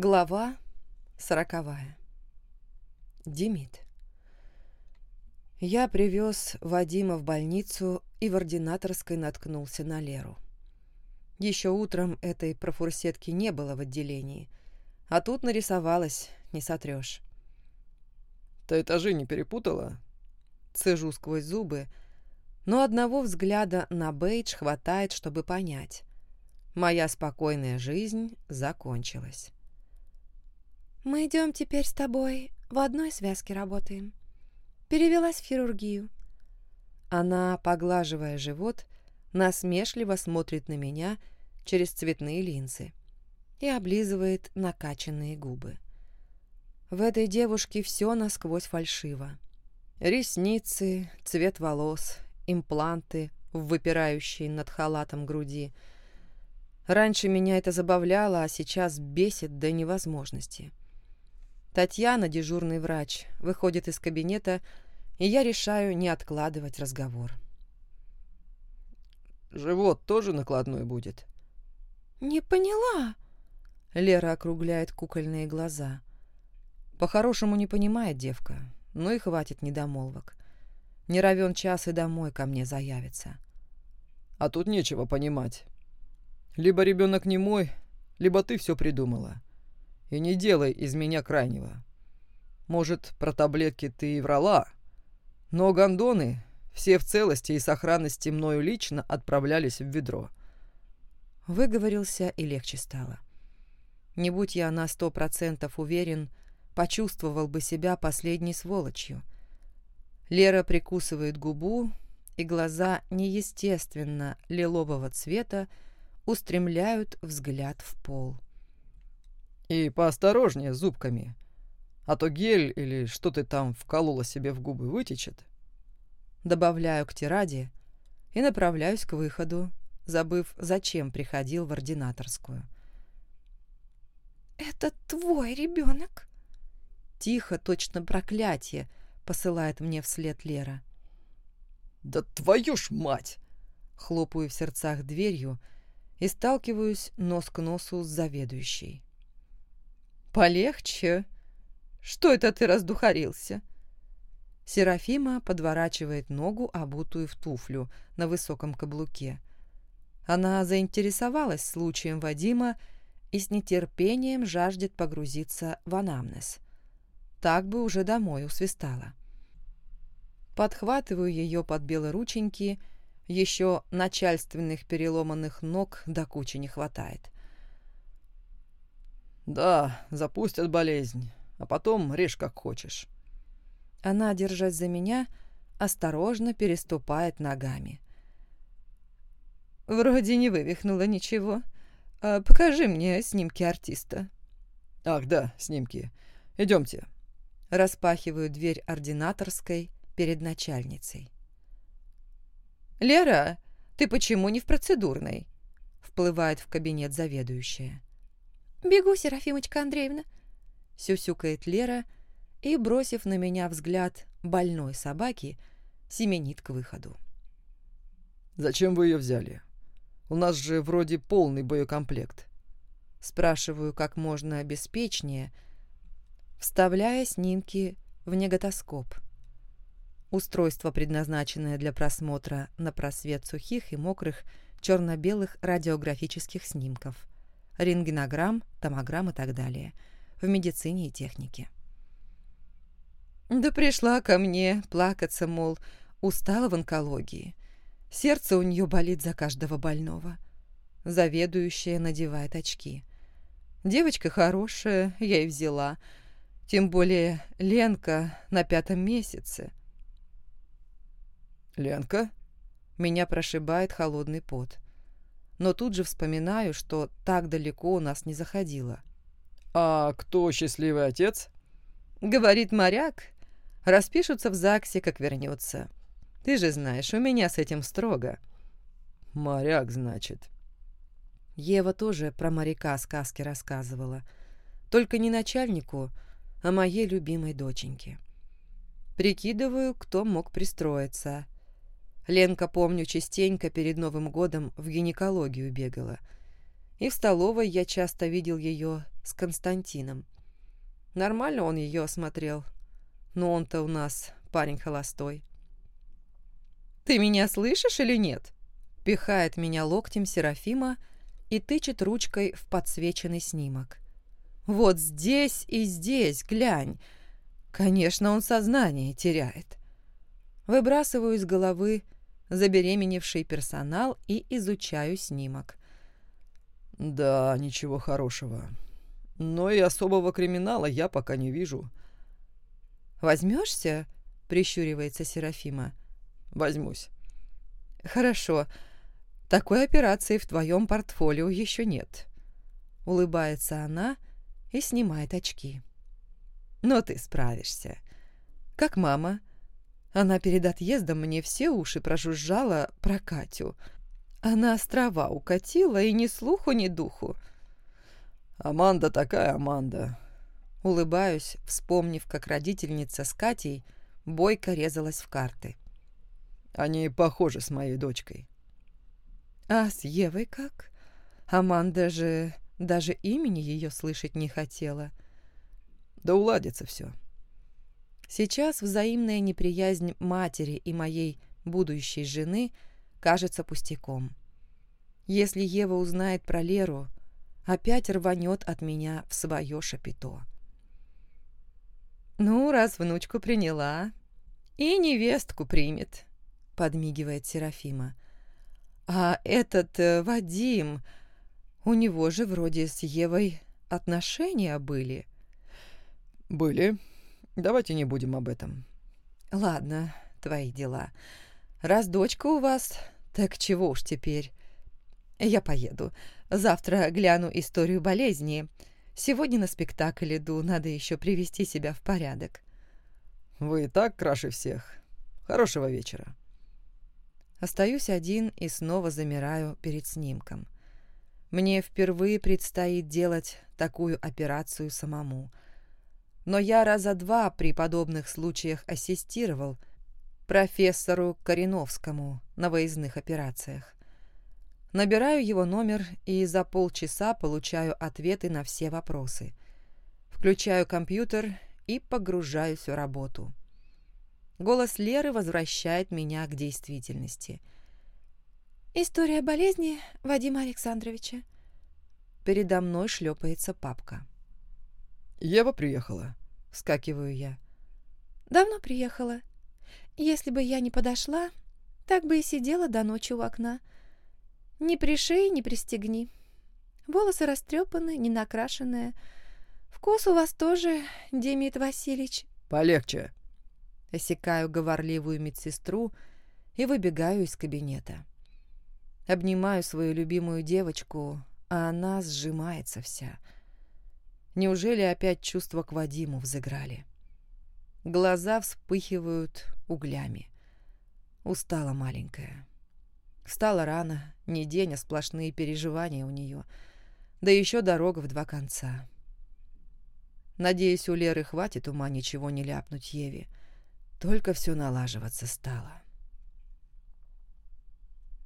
Глава сороковая. Демид. Я привез Вадима в больницу и в ординаторской наткнулся на Леру. Еще утром этой профурсетки не было в отделении, а тут нарисовалась, не сотрешь. «Ты этажи не перепутала?» Цежу сквозь зубы, но одного взгляда на бейдж хватает, чтобы понять. Моя спокойная жизнь закончилась. «Мы идем теперь с тобой в одной связке работаем. Перевелась в хирургию». Она, поглаживая живот, насмешливо смотрит на меня через цветные линзы и облизывает накачанные губы. В этой девушке все насквозь фальшиво. Ресницы, цвет волос, импланты, выпирающие над халатом груди. Раньше меня это забавляло, а сейчас бесит до невозможности. Татьяна, дежурный врач, выходит из кабинета, и я решаю не откладывать разговор. «Живот тоже накладной будет?» «Не поняла». Лера округляет кукольные глаза. По-хорошему не понимает девка, ну и хватит недомолвок. Не равен час и домой ко мне заявится. А тут нечего понимать. Либо ребенок не мой, либо ты все придумала. И не делай из меня крайнего. Может, про таблетки ты и врала, но гондоны все в целости и сохранности мною лично отправлялись в ведро. Выговорился и легче стало. Не будь я на сто процентов уверен, почувствовал бы себя последней сволочью — Лера прикусывает губу, и глаза неестественно лилового цвета устремляют взгляд в пол. «И поосторожнее с зубками, а то гель или что ты там вколола себе в губы вытечет». Добавляю к тираде и направляюсь к выходу, забыв, зачем приходил в ординаторскую. «Это твой ребенок?» Тихо, точно проклятие, посылает мне вслед Лера. «Да твою ж мать!» Хлопаю в сердцах дверью и сталкиваюсь нос к носу с заведующей. «Полегче. Что это ты раздухарился?» Серафима подворачивает ногу, обутую в туфлю на высоком каблуке. Она заинтересовалась случаем Вадима и с нетерпением жаждет погрузиться в анамнез. Так бы уже домой усвистала подхватываю ее под белорученьки, еще начальственных переломанных ног до кучи не хватает. «Да, запустят болезнь, а потом режь как хочешь». Она, держась за меня, осторожно переступает ногами. «Вроде не вывихнула ничего. А покажи мне снимки артиста». «Ах, да, снимки. Идемте». Распахиваю дверь ординаторской, перед начальницей. «Лера, ты почему не в процедурной?» Вплывает в кабинет заведующая. «Бегу, Серафимочка Андреевна», — сюсюкает Лера и, бросив на меня взгляд больной собаки, семенит к выходу. «Зачем вы ее взяли? У нас же вроде полный боекомплект». Спрашиваю как можно обеспечнее, вставляя снимки в неготоскоп. Устройство, предназначенное для просмотра на просвет сухих и мокрых черно-белых радиографических снимков, рентгенограмм, томограмм и так далее, в медицине и технике. Да пришла ко мне плакаться, мол, устала в онкологии. Сердце у нее болит за каждого больного. Заведующая надевает очки. Девочка хорошая, я и взяла. Тем более Ленка на пятом месяце. «Ленка?» Меня прошибает холодный пот. Но тут же вспоминаю, что так далеко у нас не заходило. «А кто счастливый отец?» Говорит моряк. Распишутся в ЗАГСе, как вернется. Ты же знаешь, у меня с этим строго. Моряк, значит. Ева тоже про моряка сказки рассказывала. Только не начальнику, а моей любимой доченьке. Прикидываю, кто мог пристроиться — Ленка, помню, частенько перед Новым годом в гинекологию бегала. И в столовой я часто видел ее с Константином. Нормально он ее осмотрел, но он-то у нас парень холостой. «Ты меня слышишь или нет?» Пихает меня локтем Серафима и тычет ручкой в подсвеченный снимок. «Вот здесь и здесь, глянь!» Конечно, он сознание теряет. Выбрасываю из головы забеременевший персонал и изучаю снимок. «Да, ничего хорошего. Но и особого криминала я пока не вижу». «Возьмешься?» — прищуривается Серафима. «Возьмусь». «Хорошо. Такой операции в твоем портфолио еще нет». Улыбается она и снимает очки. «Но ты справишься. Как мама?» Она перед отъездом мне все уши прожужжала про Катю. Она острова укатила и ни слуху, ни духу. «Аманда такая Аманда». Улыбаюсь, вспомнив, как родительница с Катей бойко резалась в карты. «Они похожи с моей дочкой». «А с Евой как? Аманда же даже имени ее слышать не хотела». «Да уладится все». Сейчас взаимная неприязнь матери и моей будущей жены кажется пустяком. Если Ева узнает про Леру, опять рванет от меня в свое шапито. «Ну, раз внучку приняла, и невестку примет», — подмигивает Серафима. «А этот э, Вадим, у него же вроде с Евой отношения были». «Были», Давайте не будем об этом. Ладно, твои дела. Раз дочка у вас, так чего уж теперь. Я поеду. Завтра гляну историю болезни. Сегодня на спектакль иду, надо еще привести себя в порядок. Вы и так краше всех. Хорошего вечера. Остаюсь один и снова замираю перед снимком. Мне впервые предстоит делать такую операцию самому — но я раза два при подобных случаях ассистировал профессору Кореновскому на выездных операциях. Набираю его номер и за полчаса получаю ответы на все вопросы. Включаю компьютер и погружаюсь в работу. Голос Леры возвращает меня к действительности. «История болезни Вадима Александровича». Передо мной шлепается папка. «Ева приехала», — вскакиваю я. «Давно приехала. Если бы я не подошла, так бы и сидела до ночи у окна. Ни пришей, ни пристегни. Волосы растрепаны, не накрашенные. Вкус у вас тоже, Демид Васильевич». «Полегче». Осекаю говорливую медсестру и выбегаю из кабинета. Обнимаю свою любимую девочку, а она сжимается вся — Неужели опять чувства к Вадиму взыграли? Глаза вспыхивают углями. Устала маленькая. Встала рано, не день, а сплошные переживания у нее. Да еще дорога в два конца. Надеюсь, у Леры хватит ума ничего не ляпнуть Еве. Только все налаживаться стало.